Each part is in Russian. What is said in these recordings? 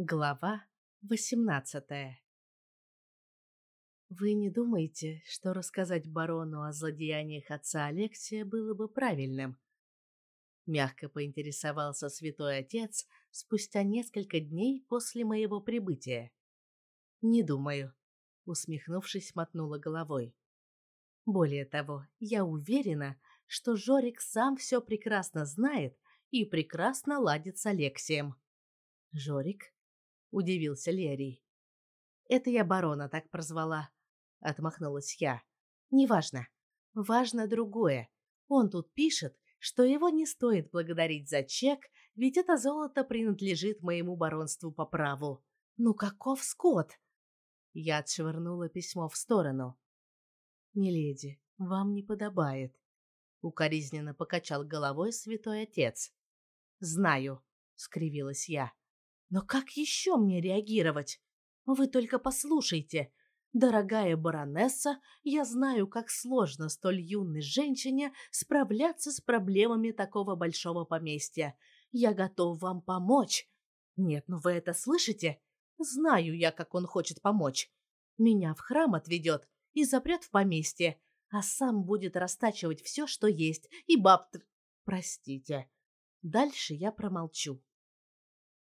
Глава восемнадцатая Вы не думаете, что рассказать барону о злодеяниях отца Алексия было бы правильным? Мягко поинтересовался святой отец спустя несколько дней после моего прибытия. Не думаю, усмехнувшись, мотнула головой. Более того, я уверена, что Жорик сам все прекрасно знает и прекрасно ладит с Алексием. Жорик? Удивился Лерий. Это я барона так прозвала, отмахнулась я. Неважно. Важно другое. Он тут пишет, что его не стоит благодарить за чек, ведь это золото принадлежит моему баронству по праву. Ну каков скот? Я отшвырнула письмо в сторону. Миледи, вам не подобает, укоризненно покачал головой святой отец. Знаю, скривилась я. Но как еще мне реагировать? Вы только послушайте. Дорогая баронесса, я знаю, как сложно столь юной женщине справляться с проблемами такого большого поместья. Я готов вам помочь. Нет, ну вы это слышите? Знаю я, как он хочет помочь. Меня в храм отведет и запрет в поместье, а сам будет растачивать все, что есть, и баб... Простите. Дальше я промолчу.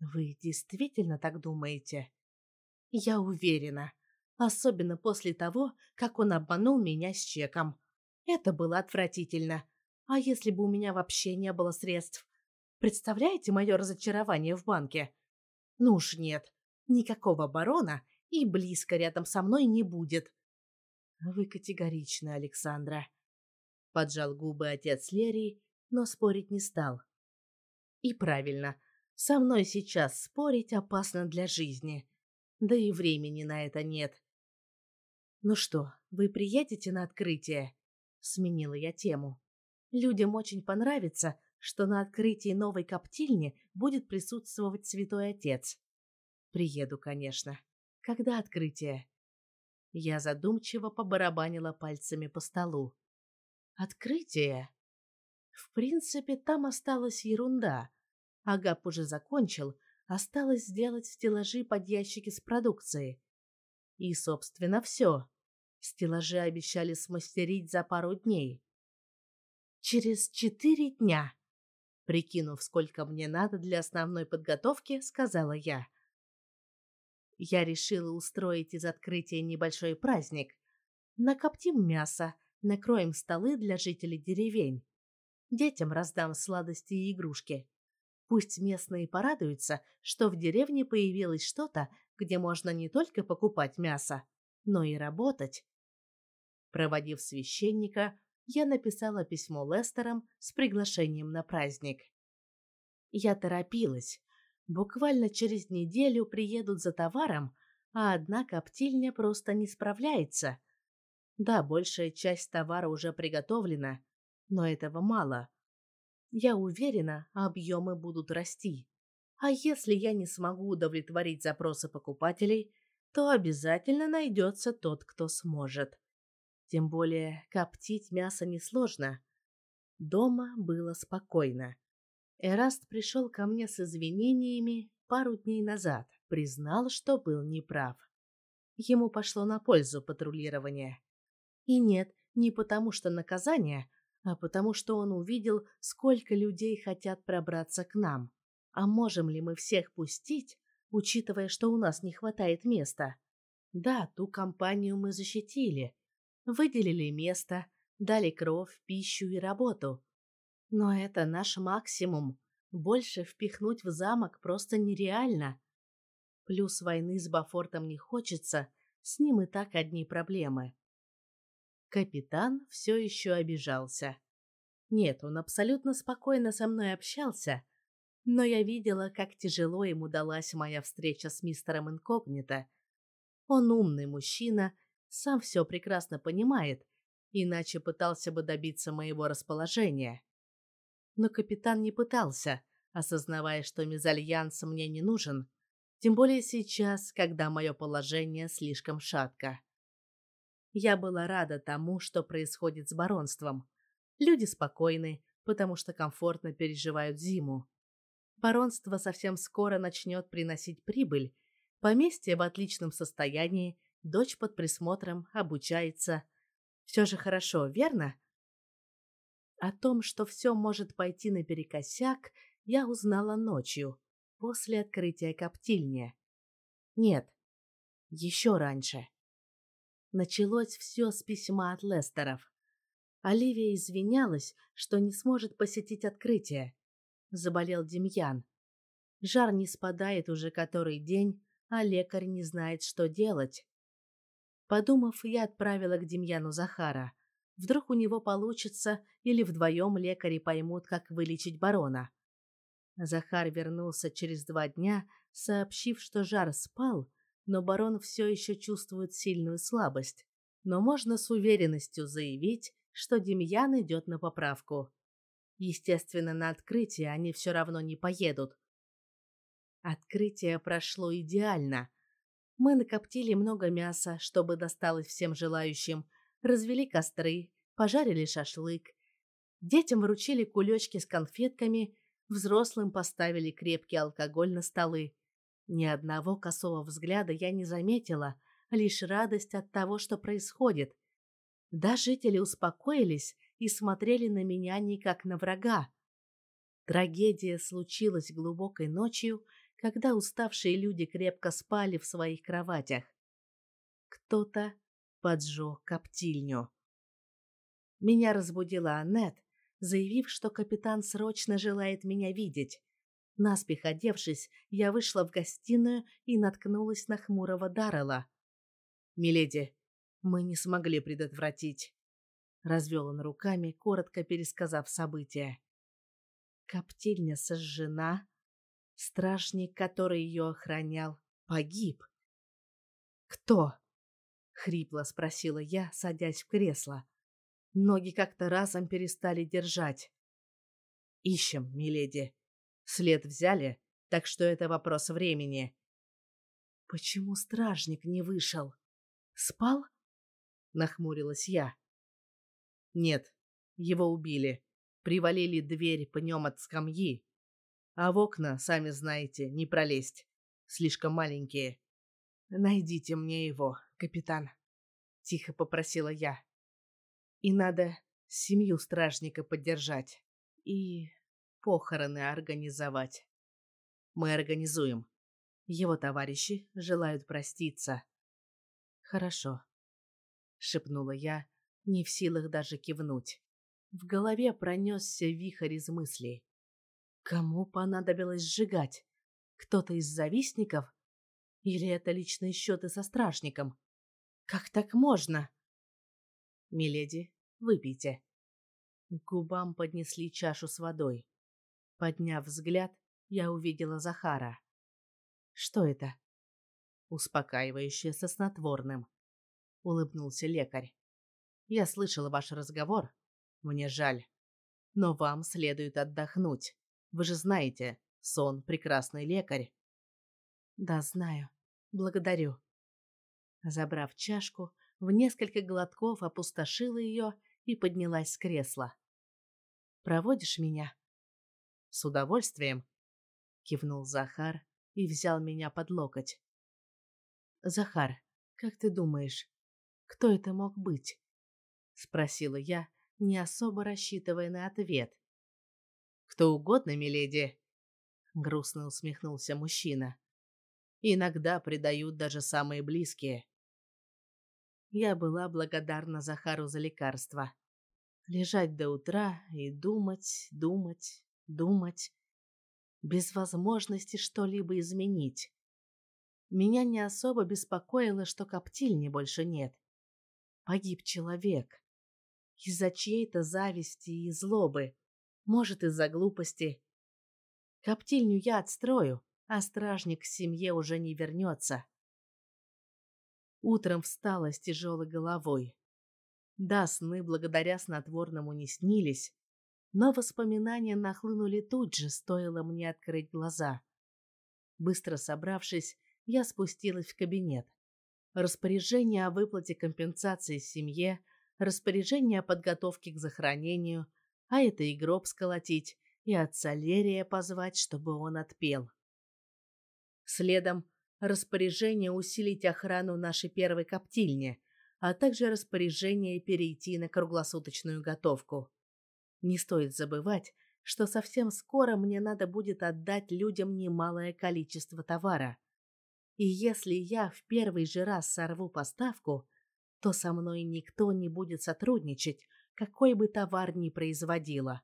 Вы действительно так думаете? Я уверена. Особенно после того, как он обманул меня с чеком. Это было отвратительно. А если бы у меня вообще не было средств? Представляете мое разочарование в банке? Ну уж нет. Никакого барона и близко рядом со мной не будет. Вы категоричны, Александра. Поджал губы отец Лерии, но спорить не стал. И правильно. Со мной сейчас спорить опасно для жизни. Да и времени на это нет. Ну что, вы приедете на открытие? Сменила я тему. Людям очень понравится, что на открытии новой коптильни будет присутствовать святой отец. Приеду, конечно. Когда открытие? Я задумчиво побарабанила пальцами по столу. Открытие? В принципе, там осталась ерунда. Агап уже закончил, осталось сделать стеллажи под ящики с продукцией. И, собственно, все. Стеллажи обещали смастерить за пару дней. Через четыре дня, прикинув, сколько мне надо для основной подготовки, сказала я. Я решила устроить из открытия небольшой праздник. Накоптим мясо, накроем столы для жителей деревень. Детям раздам сладости и игрушки. Пусть местные порадуются, что в деревне появилось что-то, где можно не только покупать мясо, но и работать. Проводив священника, я написала письмо Лестерам с приглашением на праздник. Я торопилась. Буквально через неделю приедут за товаром, а одна коптильня просто не справляется. Да, большая часть товара уже приготовлена, но этого мало. Я уверена, объемы будут расти. А если я не смогу удовлетворить запросы покупателей, то обязательно найдется тот, кто сможет. Тем более коптить мясо несложно. Дома было спокойно. Эраст пришел ко мне с извинениями пару дней назад, признал, что был неправ. Ему пошло на пользу патрулирование. И нет, не потому что наказание, а потому что он увидел, сколько людей хотят пробраться к нам. А можем ли мы всех пустить, учитывая, что у нас не хватает места? Да, ту компанию мы защитили, выделили место, дали кровь, пищу и работу. Но это наш максимум. Больше впихнуть в замок просто нереально. Плюс войны с Бафортом не хочется, с ним и так одни проблемы. Капитан все еще обижался. Нет, он абсолютно спокойно со мной общался, но я видела, как тяжело ему далась моя встреча с мистером Инкогнито. Он умный мужчина, сам все прекрасно понимает, иначе пытался бы добиться моего расположения. Но капитан не пытался, осознавая, что мезальянс мне не нужен, тем более сейчас, когда мое положение слишком шатко. Я была рада тому, что происходит с баронством. Люди спокойны, потому что комфортно переживают зиму. Баронство совсем скоро начнет приносить прибыль. Поместье в отличном состоянии, дочь под присмотром, обучается. Все же хорошо, верно? О том, что все может пойти наперекосяк, я узнала ночью, после открытия коптильни. Нет, еще раньше. Началось все с письма от Лестеров. Оливия извинялась, что не сможет посетить открытие. Заболел Демьян. Жар не спадает уже который день, а лекарь не знает, что делать. Подумав, я отправила к Демьяну Захара. Вдруг у него получится, или вдвоем лекари поймут, как вылечить барона. Захар вернулся через два дня, сообщив, что жар спал, но барон все еще чувствует сильную слабость. Но можно с уверенностью заявить, что Демьян идет на поправку. Естественно, на открытие они все равно не поедут. Открытие прошло идеально. Мы накоптили много мяса, чтобы досталось всем желающим, развели костры, пожарили шашлык. Детям вручили кулечки с конфетками, взрослым поставили крепкий алкоголь на столы. Ни одного косого взгляда я не заметила, лишь радость от того, что происходит. Да, жители успокоились и смотрели на меня не как на врага. Трагедия случилась глубокой ночью, когда уставшие люди крепко спали в своих кроватях. Кто-то поджег коптильню. Меня разбудила Аннет, заявив, что капитан срочно желает меня видеть. Наспех одевшись, я вышла в гостиную и наткнулась на хмурого Даррела. «Миледи, мы не смогли предотвратить», — развел он руками, коротко пересказав события. Коптильня сожжена, стражник, который ее охранял, погиб. «Кто?» — хрипло спросила я, садясь в кресло. Ноги как-то разом перестали держать. «Ищем, миледи», След взяли, так что это вопрос времени. Почему стражник не вышел? Спал? Нахмурилась я. Нет, его убили. Привалили дверь пнем от скамьи. А в окна, сами знаете, не пролезть. Слишком маленькие. Найдите мне его, капитан. Тихо попросила я. И надо семью стражника поддержать. И похороны организовать. Мы организуем. Его товарищи желают проститься. Хорошо, шепнула я, не в силах даже кивнуть. В голове пронесся вихрь из мыслей. Кому понадобилось сжигать? Кто-то из завистников? Или это личные счеты со стражником? Как так можно? Миледи, выпейте. К губам поднесли чашу с водой. Подняв взгляд, я увидела Захара. Что это? Успокаивающее со снотворным. Улыбнулся лекарь. Я слышала ваш разговор. Мне жаль. Но вам следует отдохнуть. Вы же знаете, сон — прекрасный лекарь. Да, знаю. Благодарю. Забрав чашку, в несколько глотков опустошила ее и поднялась с кресла. «Проводишь меня?» С удовольствием, кивнул Захар и взял меня под локоть. Захар, как ты думаешь, кто это мог быть? спросила я, не особо рассчитывая на ответ. Кто угодно, миледи, грустно усмехнулся мужчина. Иногда предают даже самые близкие. Я была благодарна Захару за лекарство. Лежать до утра и думать, думать, думать, без возможности что-либо изменить. Меня не особо беспокоило, что коптильни больше нет. Погиб человек. Из-за чьей-то зависти и злобы. Может, из-за глупости. Коптильню я отстрою, а стражник к семье уже не вернется. Утром встала с тяжелой головой. Да, сны благодаря снотворному не снились, но воспоминания нахлынули тут же, стоило мне открыть глаза. Быстро собравшись, я спустилась в кабинет. Распоряжение о выплате компенсации семье, распоряжение о подготовке к захоронению, а это и гроб сколотить, и отца Лерия позвать, чтобы он отпел. Следом распоряжение усилить охрану нашей первой коптильни, а также распоряжение перейти на круглосуточную готовку. Не стоит забывать, что совсем скоро мне надо будет отдать людям немалое количество товара. И если я в первый же раз сорву поставку, то со мной никто не будет сотрудничать, какой бы товар ни производила.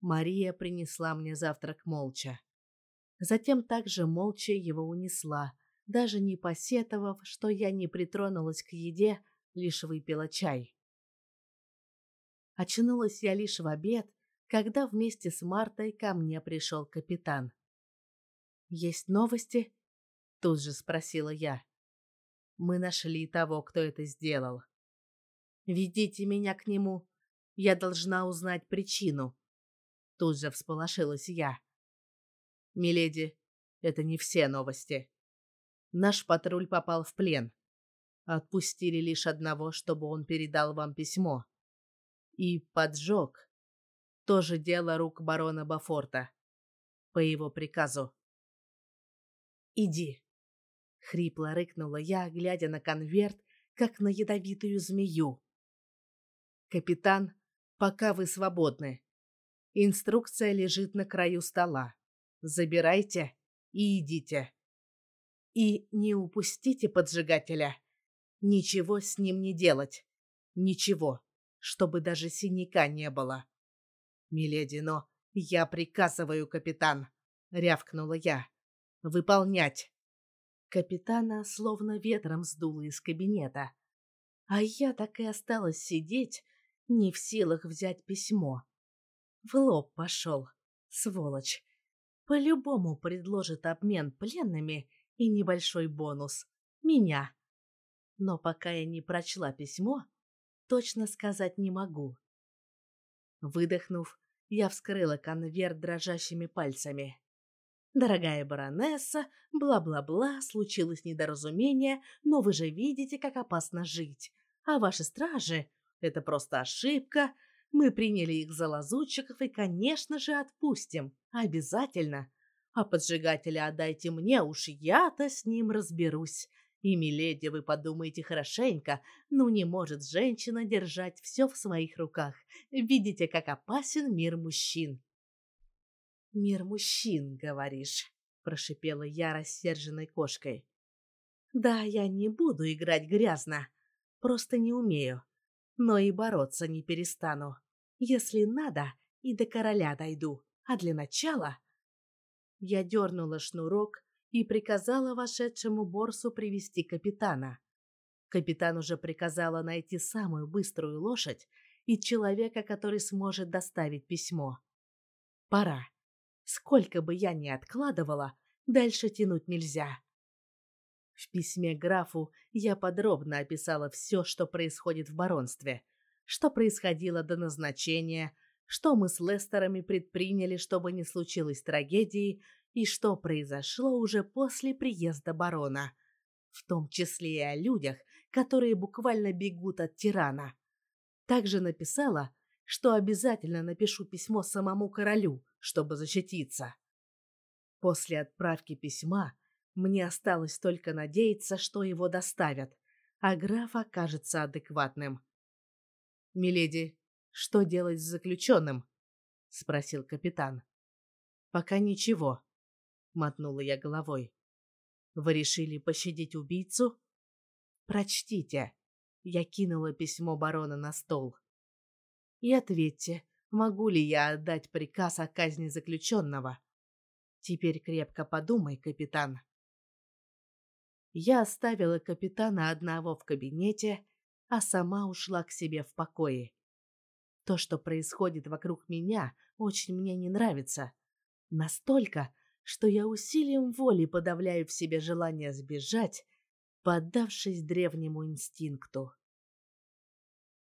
Мария принесла мне завтрак молча. Затем также молча его унесла, даже не посетовав, что я не притронулась к еде, лишь выпила чай. Очнулась я лишь в обед, когда вместе с Мартой ко мне пришел капитан. «Есть новости?» — тут же спросила я. «Мы нашли того, кто это сделал. Ведите меня к нему. Я должна узнать причину». Тут же всполошилась я. «Миледи, это не все новости. Наш патруль попал в плен. Отпустили лишь одного, чтобы он передал вам письмо. И поджег тоже дело рук барона Бафорта. По его приказу. «Иди!» — хрипло рыкнула я, глядя на конверт, как на ядовитую змею. «Капитан, пока вы свободны. Инструкция лежит на краю стола. Забирайте и идите. И не упустите поджигателя. Ничего с ним не делать. Ничего, чтобы даже синяка не было. «Миледи, но я приказываю, капитан!» — рявкнула я. «Выполнять!» Капитана словно ветром сдуло из кабинета. А я так и осталась сидеть, не в силах взять письмо. В лоб пошел, сволочь. По-любому предложит обмен пленными и небольшой бонус. Меня. Но пока я не прочла письмо, точно сказать не могу. Выдохнув, я вскрыла конверт дрожащими пальцами. «Дорогая баронесса, бла-бла-бла, случилось недоразумение, но вы же видите, как опасно жить. А ваши стражи — это просто ошибка. Мы приняли их за лазутчиков и, конечно же, отпустим. Обязательно. А поджигателя отдайте мне, уж я-то с ним разберусь. И, миледи, вы подумайте хорошенько, ну не может женщина держать все в своих руках. Видите, как опасен мир мужчин. «Мир мужчин, говоришь», — прошипела я рассерженной кошкой. «Да, я не буду играть грязно, просто не умею, но и бороться не перестану. Если надо, и до короля дойду, а для начала...» Я дернула шнурок, и приказала вошедшему Борсу привести капитана. Капитан уже приказала найти самую быструю лошадь и человека, который сможет доставить письмо. Пора. Сколько бы я ни откладывала, дальше тянуть нельзя. В письме графу я подробно описала все, что происходит в баронстве, что происходило до назначения, что мы с Лестерами предприняли, чтобы не случилось трагедии, и что произошло уже после приезда барона, в том числе и о людях, которые буквально бегут от тирана. Также написала, что обязательно напишу письмо самому королю, чтобы защититься. После отправки письма мне осталось только надеяться, что его доставят, а граф окажется адекватным. «Миледи, что делать с заключенным?» — спросил капитан. «Пока ничего мотнула я головой. Вы решили пощадить убийцу? Прочтите. Я кинула письмо барона на стол. И ответьте, могу ли я отдать приказ о казни заключенного? Теперь крепко подумай, капитан. Я оставила капитана одного в кабинете, а сама ушла к себе в покое. То, что происходит вокруг меня, очень мне не нравится. Настолько, что я усилием воли подавляю в себе желание сбежать, поддавшись древнему инстинкту.